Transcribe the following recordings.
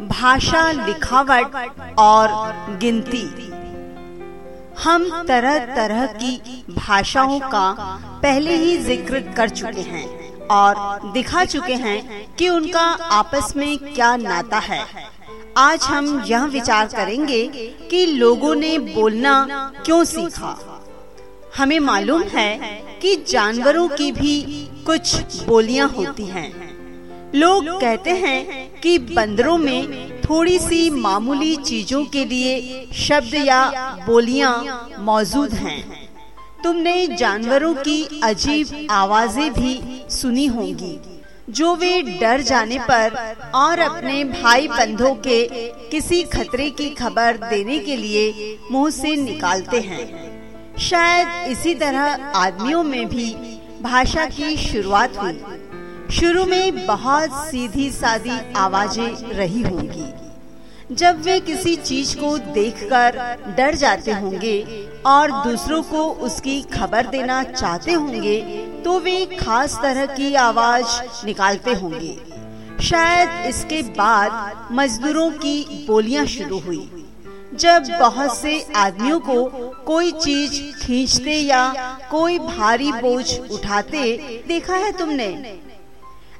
भाषा लिखावट और गिनती। हम तरह तरह की भाषाओं का पहले ही ज़िक्र कर चुके हैं और दिखा चुके हैं कि उनका आपस में क्या नाता है। आज हम यह विचार करेंगे कि लोगों ने बोलना क्यों सीखा। हमें मालूम है कि जानवरों की भी कुछ बोलियाँ होती हैं। लोग कहते हैं कि बंदरों में थोड़ी सी मामूली चीज़ों के लिए शब्द या बोलियाँ मौजूद हैं। तुमने जानवरों की अजीब आवाज़ें भी सुनी होंगी, जो वे डर जाने पर और अपने भाई बंधुओं के किसी खतरे की खबर देने के लिए मुँह से निकालते हैं शायद इसी तरह आदमियों में भी भाषा की शुरुआत हुई शुरू में बहुत सीधी सादी आवाज़ें रही होंगी। जब वे किसी चीज़ को देखकर डर जाते होंगे और दूसरों को उसकी खबर देना चाहते होंगे तो वे खास तरह की आवाज़ निकालते होंगे। शायद इसके बाद मजदूरों की बोलियाँ शुरू हुई। जब बहुत से आदमियों को कोई चीज़ खींचते या कोई भारी बोझ उठाते देखा है तुमने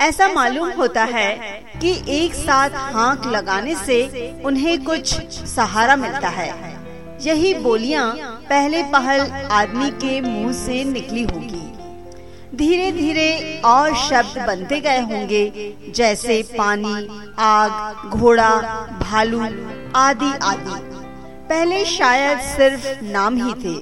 ऐसा मालूम होता है कि एक साथ हाँक लगाने से उन्हें कुछ सहारा मिलता है। यही बोलियाँ पहले पहल आदमी के मुँह से निकली होगी। धीरे धीरे और शब्द बनते गए होंगे जैसे पानी आग घोड़ा भालू आदि आदि पहले शायद सिर्फ़ नाम ही थे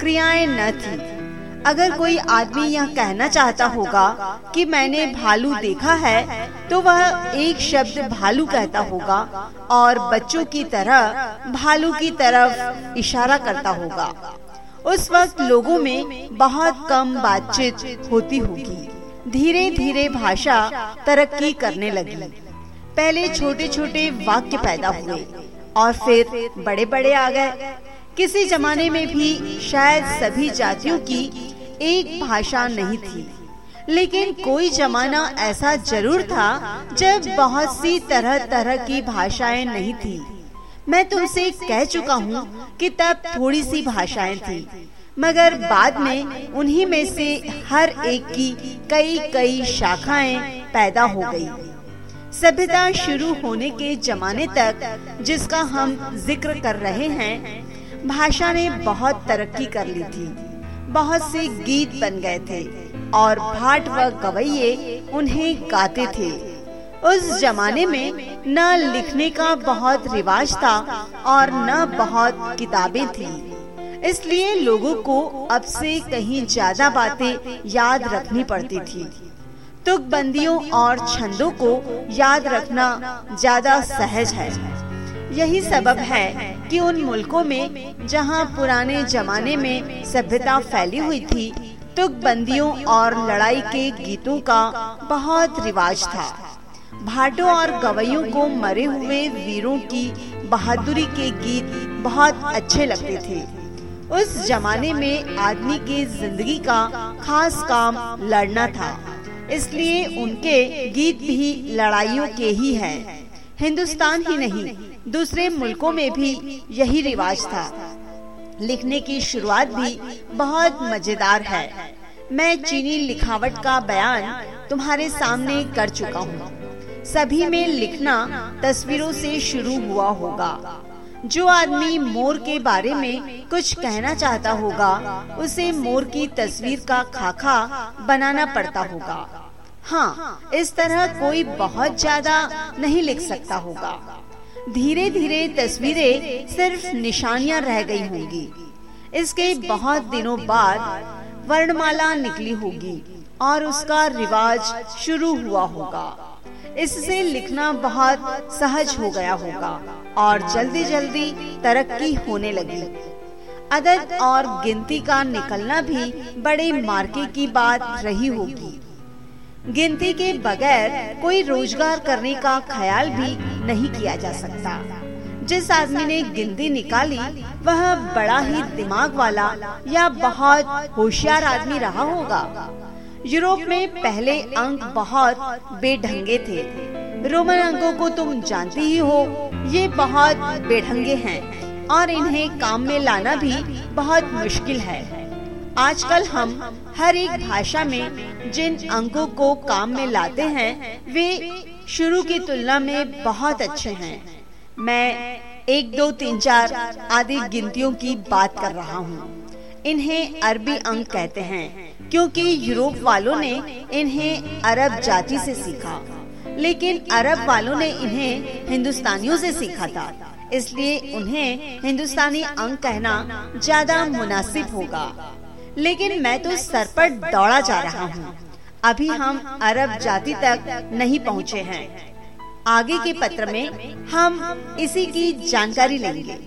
क्रियाएँ न थी। अगर कोई आदमी यह कहना चाहता होगा कि मैंने भालू देखा है तो वह एक शब्द भालू कहता होगा और बच्चों की तरह भालू की तरफ़ इशारा करता होगा। उस वक्त लोगों में बहुत कम बातचीत होती होगी। धीरे धीरे भाषा तरक्की करने लगी। पहले छोटे छोटे वाक्य पैदा हुए और फिर बड़े बड़े आ गए। किसी जमाने में भी शायद सभी जातियों की एक भाषा नहीं थी। लेकिन कोई जमाना ऐसा ज़रूर था जब बहुत सी तरह तरह की भाषाएँ नहीं थी। मैं तुमसे कह चुका हूँ कि तब थोड़ी सी भाषाएँ थी, मगर बाद में उन्हीं में से हर एक की कई कई शाखाएँ पैदा हो गई। सभ्यता शुरू होने के जमाने तक जिसका हम ज़िक्र कर रहे हैं, भाषा ने बहुत तरक्की कर ली थी। बहुत से गीत बन गए थे और भाट व गवैये उन्हें गाते थे। उस जमाने में न लिखने का बहुत रिवाज था और न बहुत किताबें थी। इसलिए लोगों को अब से कहीं ज़्यादा बातें याद रखनी पड़ती थी। तुकबंदियों और छंदों को याद रखना ज़्यादा सहज है। यही सबब है कि उन मुल्कों में जहाँ पुराने जमाने में सभ्यता फैली हुई थी तुकबंदियों और लड़ाई के गीतों का बहुत रिवाज था भाटों और गवैयों को मरे हुए वीरों की बहादुरी के गीत बहुत अच्छे लगते थे उस जमाने में आदमी की ज़िंदगी का खास काम लड़ना था, इसलिए उनके गीत भी लड़ाइयों के ही हैं। हिंदुस्तान ही नहीं दूसरे मुल्कों में भी यही रिवाज था। लिखने की शुरुआत भी बहुत मज़ेदार है। मैं चीनी लिखावट का बयान तुम्हारे सामने कर चुका हूँ। सभी में लिखना तस्वीरों से शुरू हुआ होगा। जो आदमी मोर के बारे में कुछ कहना चाहता होगा, उसे मोर की तस्वीर का खाका बनाना पड़ता होगा। हाँ इस तरह कोई बहुत ज़्यादा नहीं लिख सकता होगा। धीरे धीरे तस्वीरें सिर्फ़ निशानियाँ रह गई होंगी। इसके बहुत दिनों बाद वर्णमाला निकली होगी और उसका रिवाज शुरू हुआ होगा। इससे लिखना बहुत सहज हो गया होगा और जल्दी जल्दी तरक्की होने लगी। अदद और गिनती का निकलना भी बड़े मार्के की बात रही होगी। गिनती के बगैर कोई रोज़गार करने का ख्याल भी नहीं किया जा सकता। जिस आदमी ने गिनती निकाली, वह बड़ा ही दिमाग वाला या बहुत होशियार आदमी रहा होगा। यूरोप में पहले अंक बहुत बेढंगे थे। रोमन अंकों को तुम जानती ही हो, ये बहुत बेढंगे हैं और इन्हें काम में लाना भी बहुत मुश्किल है। आजकल हम हर एक भाषा में जिन अंकों को काम में लाते हैं, वे शुरू की तुलना में बहुत अच्छे हैं। मैं एक, दो, तीन, चार आदि गिनतियों की बात कर रहा हूँ। इन्हें अरबी अंक कहते हैं, क्योंकि यूरोप वालों ने इन्हें अरब जाति से सीखा। लेकिन अरब वालों ने इन्हें हिंदुस्तानियों से सीखा था, इसलिए उन्हें हिंदुस्तानी अंक कहना ज़्यादा मुनासिब होगा। लेकिन मैं तो सर पर दौड़ा जा रहा हूँ। अभी हम अरब जाति तक नहीं पहुँचे हैं। आगे के पत्र में हम इसी की जानकारी लेंगे।